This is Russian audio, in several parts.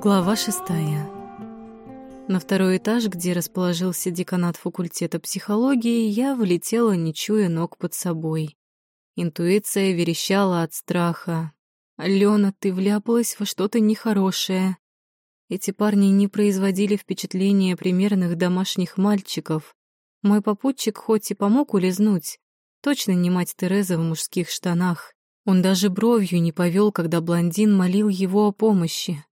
Глава шестая. На второй этаж, где расположился деканат факультета психологии, я влетела, не чуя ног под собой. Интуиция верещала от страха. «Алена, ты вляпалась во что-то нехорошее». Эти парни не производили впечатления примерных домашних мальчиков. Мой попутчик хоть и помог улизнуть, точно не мать Тереза в мужских штанах. Он даже бровью не повел, когда блондин молил его о помощи.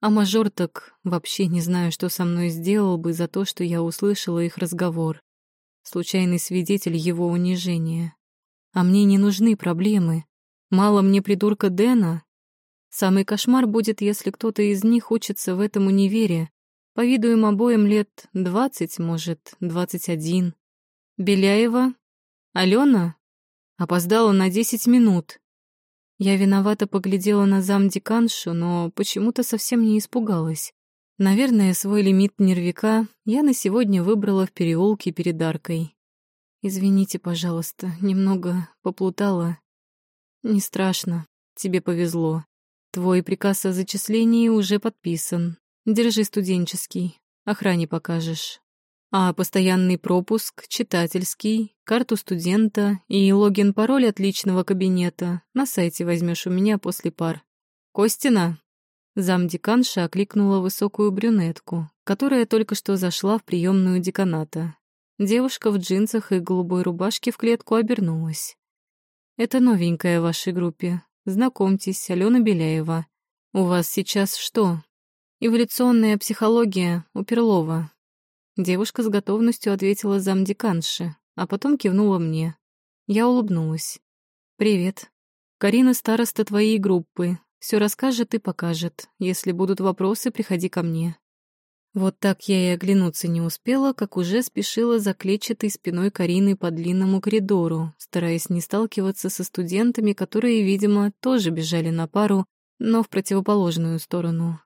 А мажор так вообще не знаю, что со мной сделал бы за то, что я услышала их разговор. Случайный свидетель его унижения. А мне не нужны проблемы. Мало мне придурка Дэна. Самый кошмар будет, если кто-то из них учится в этом универе. По виду им обоим лет двадцать, может, двадцать один. Беляева? Алена? Опоздала на десять минут. Я виновато поглядела на замдеканшу, но почему-то совсем не испугалась. Наверное, свой лимит нервика я на сегодня выбрала в переулке перед аркой. Извините, пожалуйста, немного поплутала. Не страшно, тебе повезло. Твой приказ о зачислении уже подписан. Держи студенческий, охране покажешь. А постоянный пропуск, читательский, карту студента и логин-пароль от личного кабинета на сайте возьмешь у меня после пар. Костина? Замдеканша окликнула высокую брюнетку, которая только что зашла в приемную деканата. Девушка в джинсах и голубой рубашке в клетку обернулась. «Это новенькая в вашей группе. Знакомьтесь, Алена Беляева. У вас сейчас что? Эволюционная психология у Перлова. Девушка с готовностью ответила замдеканше, а потом кивнула мне. Я улыбнулась. «Привет. Карина староста твоей группы. Все расскажет и покажет. Если будут вопросы, приходи ко мне». Вот так я и оглянуться не успела, как уже спешила за клетчатой спиной Карины по длинному коридору, стараясь не сталкиваться со студентами, которые, видимо, тоже бежали на пару, но в противоположную сторону.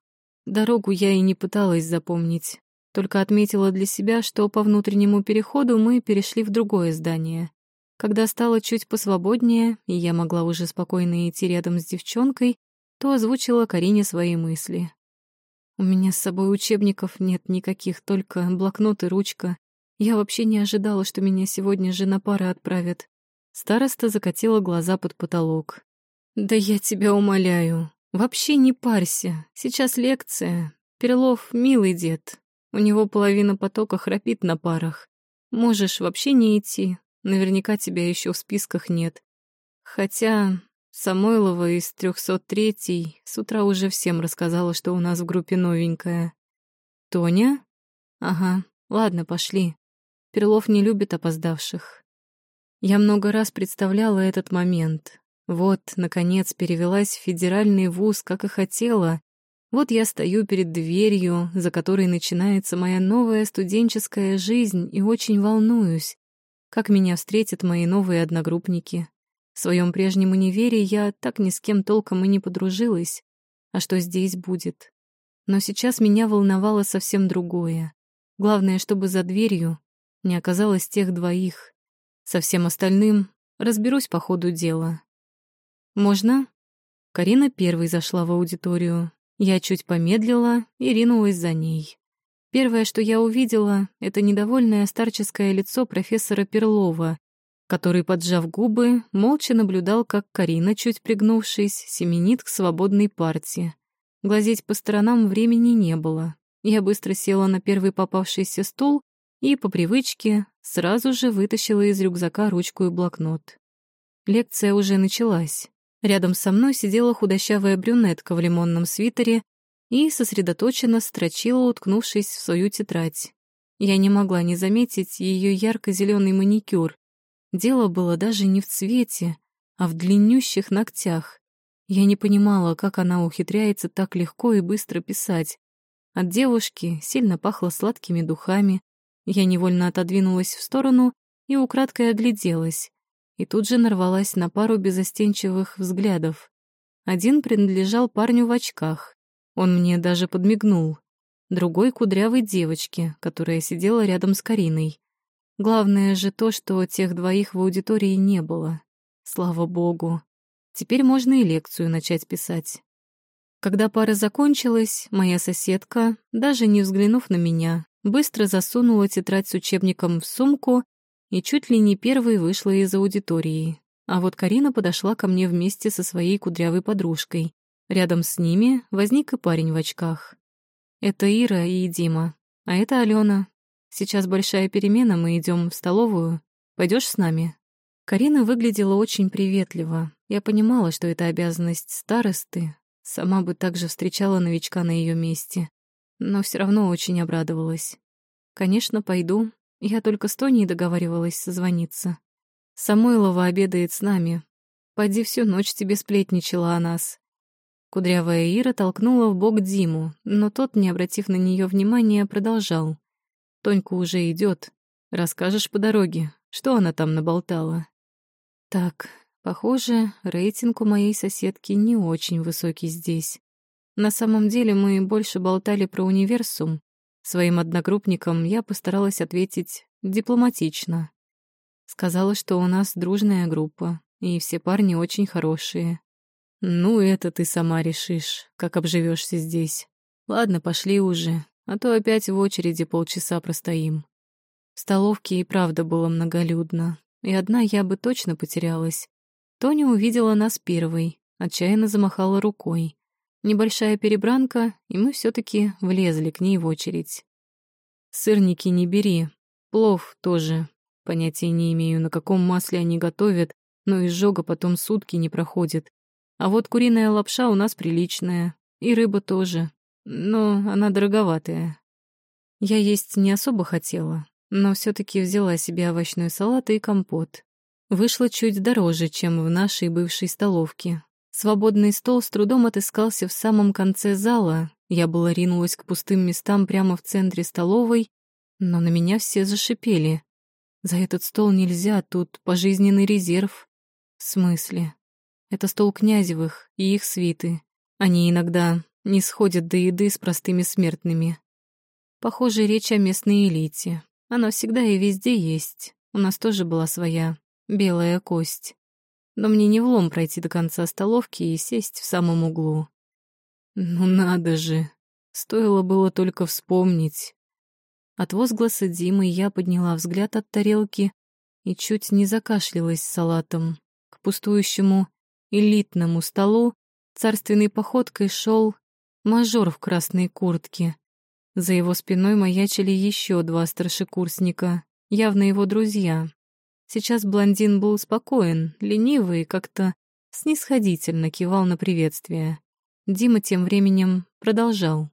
Дорогу я и не пыталась запомнить. Только отметила для себя, что по внутреннему переходу мы перешли в другое здание. Когда стало чуть посвободнее, и я могла уже спокойно идти рядом с девчонкой, то озвучила Карине свои мысли. «У меня с собой учебников нет никаких, только блокнот и ручка. Я вообще не ожидала, что меня сегодня же на пары отправят». Староста закатила глаза под потолок. «Да я тебя умоляю. Вообще не парься. Сейчас лекция. Перлов — милый дед. У него половина потока храпит на парах. Можешь вообще не идти. Наверняка тебя еще в списках нет. Хотя Самойлова из 303-й с утра уже всем рассказала, что у нас в группе новенькая. Тоня? Ага, ладно, пошли. Перлов не любит опоздавших. Я много раз представляла этот момент. Вот, наконец, перевелась в федеральный вуз, как и хотела, вот я стою перед дверью, за которой начинается моя новая студенческая жизнь, и очень волнуюсь, как меня встретят мои новые одногруппники. В своем прежнем универе я так ни с кем толком и не подружилась. А что здесь будет? Но сейчас меня волновало совсем другое. Главное, чтобы за дверью не оказалось тех двоих. Со всем остальным разберусь по ходу дела. «Можно?» Карина первой зашла в аудиторию, я чуть помедлила и ринулась за ней. Первое, что я увидела, это недовольное старческое лицо профессора Перлова, который, поджав губы, молча наблюдал, как Карина, чуть пригнувшись, семенит к свободной партии. Глазеть по сторонам времени не было. Я быстро села на первый попавшийся стул и, по привычке, сразу же вытащила из рюкзака ручку и блокнот. Лекция уже началась. Рядом со мной сидела худощавая брюнетка в лимонном свитере и сосредоточенно строчила, уткнувшись в свою тетрадь. Я не могла не заметить ее ярко-зеленый маникюр. Дело было даже не в цвете, а в длиннющих ногтях. Я не понимала, как она ухитряется так легко и быстро писать. От девушки сильно пахло сладкими духами. Я невольно отодвинулась в сторону и украдкой огляделась и тут же нарвалась на пару безостенчивых взглядов. Один принадлежал парню в очках. Он мне даже подмигнул. Другой — кудрявой девочке, которая сидела рядом с Кариной. Главное же то, что тех двоих в аудитории не было. Слава богу. Теперь можно и лекцию начать писать. Когда пара закончилась, моя соседка, даже не взглянув на меня, быстро засунула тетрадь с учебником в сумку и чуть ли не первой вышла из аудитории. А вот Карина подошла ко мне вместе со своей кудрявой подружкой. Рядом с ними возник и парень в очках. Это Ира и Дима, а это Алена. Сейчас большая перемена, мы идем в столовую. Пойдешь с нами? Карина выглядела очень приветливо. Я понимала, что это обязанность старосты. Сама бы также встречала новичка на ее месте. Но все равно очень обрадовалась. Конечно, пойду. Я только с Тоней договаривалась созвониться. Самойлова обедает с нами. Пойди всю ночь тебе сплетничала о нас. Кудрявая Ира толкнула в бок Диму, но тот, не обратив на нее внимания, продолжал. Тонька уже идет. Расскажешь по дороге, что она там наболтала. Так, похоже, рейтинг у моей соседки не очень высокий здесь. На самом деле мы больше болтали про универсум. Своим одногруппникам я постаралась ответить дипломатично. Сказала, что у нас дружная группа, и все парни очень хорошие. Ну, это ты сама решишь, как обживешься здесь. Ладно, пошли уже, а то опять в очереди полчаса простоим. В столовке и правда было многолюдно, и одна я бы точно потерялась. Тоня увидела нас первой, отчаянно замахала рукой. Небольшая перебранка, и мы все таки влезли к ней в очередь. Сырники не бери, плов тоже, Понятия не имею, на каком масле они готовят, но изжога потом сутки не проходит. А вот куриная лапша у нас приличная, и рыба тоже, но она дороговатая. Я есть не особо хотела, но все таки взяла себе овощной салат и компот. Вышло чуть дороже, чем в нашей бывшей столовке. Свободный стол с трудом отыскался в самом конце зала. Я была ринулась к пустым местам прямо в центре столовой, но на меня все зашипели. За этот стол нельзя, тут пожизненный резерв. В смысле? Это стол Князевых и их свиты. Они иногда не сходят до еды с простыми смертными. Похоже, речь о местной элите. Она всегда и везде есть. У нас тоже была своя белая кость. Но мне не влом пройти до конца столовки и сесть в самом углу. Ну надо же, стоило было только вспомнить. От возгласа Димы я подняла взгляд от тарелки и чуть не закашлялась салатом. К пустующему элитному столу царственной походкой шел мажор в красной куртке. За его спиной маячили еще два старшекурсника, явно его друзья. Сейчас блондин был спокоен, ленивый и как-то снисходительно кивал на приветствие. Дима тем временем продолжал.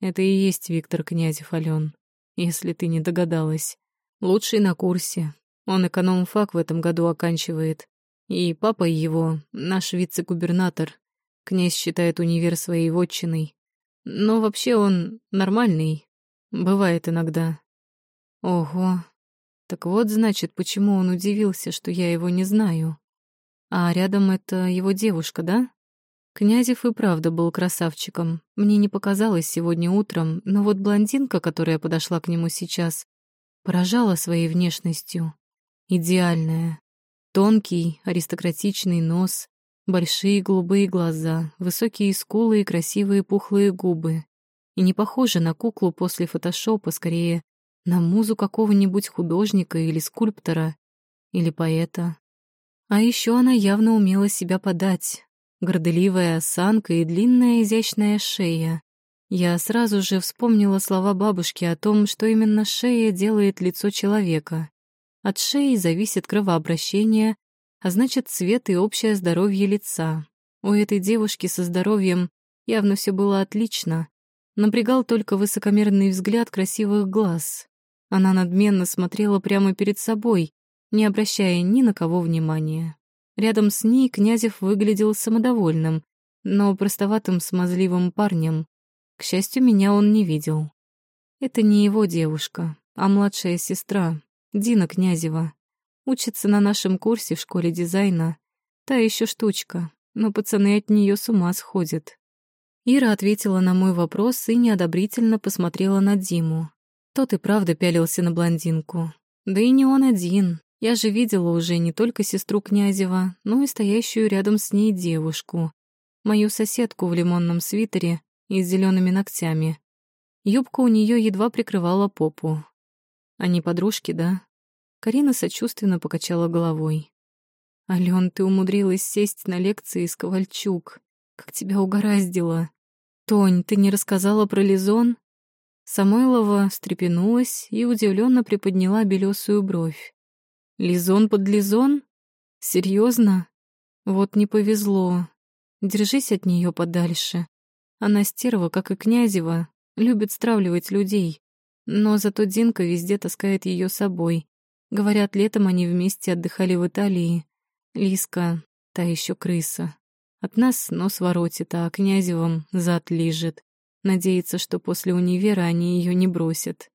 «Это и есть Виктор Князев, Ален если ты не догадалась. Лучший на курсе. Он эконом-фак в этом году оканчивает. И папа его, наш вице-губернатор. Князь считает универ своей вотчиной. Но вообще он нормальный. Бывает иногда. Ого. Так вот, значит, почему он удивился, что я его не знаю. А рядом это его девушка, да? Князев и правда был красавчиком. Мне не показалось сегодня утром, но вот блондинка, которая подошла к нему сейчас, поражала своей внешностью. Идеальная. Тонкий, аристократичный нос, большие голубые глаза, высокие скулы и красивые пухлые губы. И не похожа на куклу после фотошопа, скорее, на музу какого-нибудь художника или скульптора, или поэта. А еще она явно умела себя подать, горделивая осанка и длинная изящная шея. Я сразу же вспомнила слова бабушки о том, что именно шея делает лицо человека. От шеи зависит кровообращение, а значит, цвет и общее здоровье лица. У этой девушки со здоровьем явно все было отлично. Напрягал только высокомерный взгляд красивых глаз. Она надменно смотрела прямо перед собой, не обращая ни на кого внимания. Рядом с ней Князев выглядел самодовольным, но простоватым смазливым парнем. К счастью, меня он не видел. Это не его девушка, а младшая сестра, Дина Князева. Учится на нашем курсе в школе дизайна. Та еще штучка, но пацаны от нее с ума сходят. Ира ответила на мой вопрос и неодобрительно посмотрела на Диму. Тот и правда пялился на блондинку. Да и не он один. Я же видела уже не только сестру Князева, но и стоящую рядом с ней девушку. Мою соседку в лимонном свитере и с зелеными ногтями. Юбка у нее едва прикрывала попу. Они подружки, да? Карина сочувственно покачала головой. «Алён, ты умудрилась сесть на лекции с Ковальчук. Как тебя угораздило. Тонь, ты не рассказала про Лизон?» Самойлова встрепенулась и удивленно приподняла белесую бровь. «Лизон под Лизон? Серьезно? Вот не повезло. Держись от нее подальше. Она стерва, как и Князева, любит стравливать людей. Но зато Динка везде таскает ее с собой. Говорят, летом они вместе отдыхали в Италии. Лиска, та еще крыса. От нас нос воротит, а Князевым зад лижет. Надеется, что после универа они ее не бросят.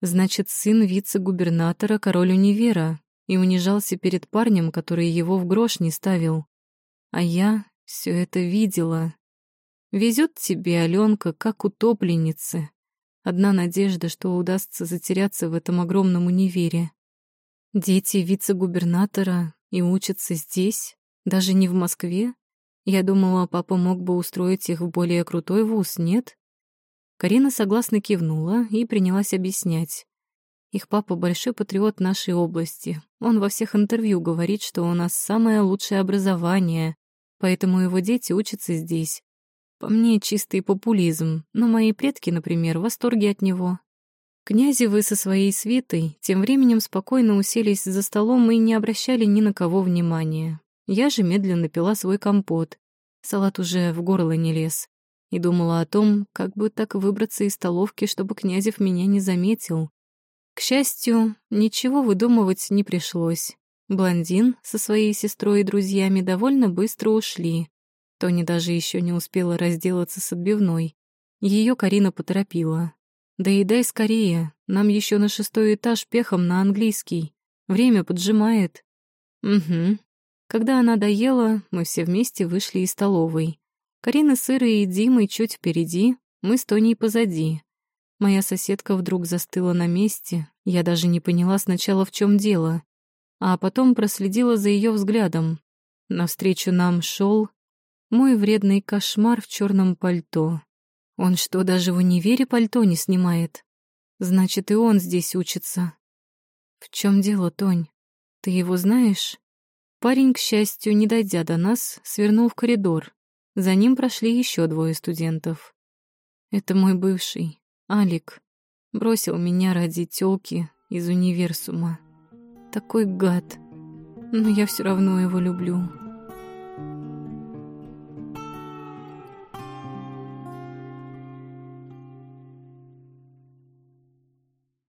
Значит, сын вице-губернатора король универа и унижался перед парнем, который его в грош не ставил. А я все это видела. Везет тебе, Аленка, как утопленнице. Одна надежда, что удастся затеряться в этом огромном универе. Дети вице-губернатора и учатся здесь, даже не в Москве. Я думала, папа мог бы устроить их в более крутой вуз, нет? Карина согласно кивнула и принялась объяснять. Их папа большой патриот нашей области. Он во всех интервью говорит, что у нас самое лучшее образование, поэтому его дети учатся здесь. По мне, чистый популизм, но мои предки, например, в восторге от него. Князевы со своей свитой тем временем спокойно уселись за столом и не обращали ни на кого внимания. Я же медленно пила свой компот. Салат уже в горло не лез. И думала о том, как бы так выбраться из столовки, чтобы Князев меня не заметил. К счастью, ничего выдумывать не пришлось. Блондин со своей сестрой и друзьями довольно быстро ушли. Тони даже еще не успела разделаться с отбивной. Ее Карина поторопила. «Да и дай скорее, нам еще на шестой этаж пехом на английский. Время поджимает». «Угу», когда она доела, мы все вместе вышли из столовой. Карина с Ирой и Димой чуть впереди, мы с Тоней позади. Моя соседка вдруг застыла на месте, я даже не поняла сначала, в чем дело, а потом проследила за ее взглядом. Навстречу нам шел мой вредный кошмар в черном пальто. Он что, даже в универе пальто не снимает? Значит, и он здесь учится. В чем дело, Тонь? Ты его знаешь? Парень, к счастью, не дойдя до нас, свернул в коридор. За ним прошли еще двое студентов. Это мой бывший, Алик. Бросил меня ради тёлки из универсума. Такой гад. Но я все равно его люблю.